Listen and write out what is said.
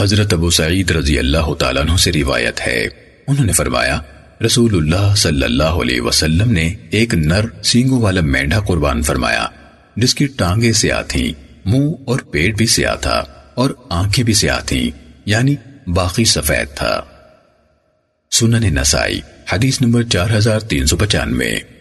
حضرت ابو سعید رضی اللہ تعالیٰ عنہ سے روایت ہے۔ انہوں نے فرمایا، رسول اللہ صلی اللہ علیہ وسلم نے ایک نر سینگوں والا مینڈا قربان فرمایا، جس کی ٹانگیں سیاہ تھیں، منہ اور پیٹ بھی سیاہ تھا اور آنکھیں بھی سیاہ تھیں یعنی باقی سفید تھا۔ سنن نسائی، حدیث نمبر چار ہزار تین سو پچانوے۔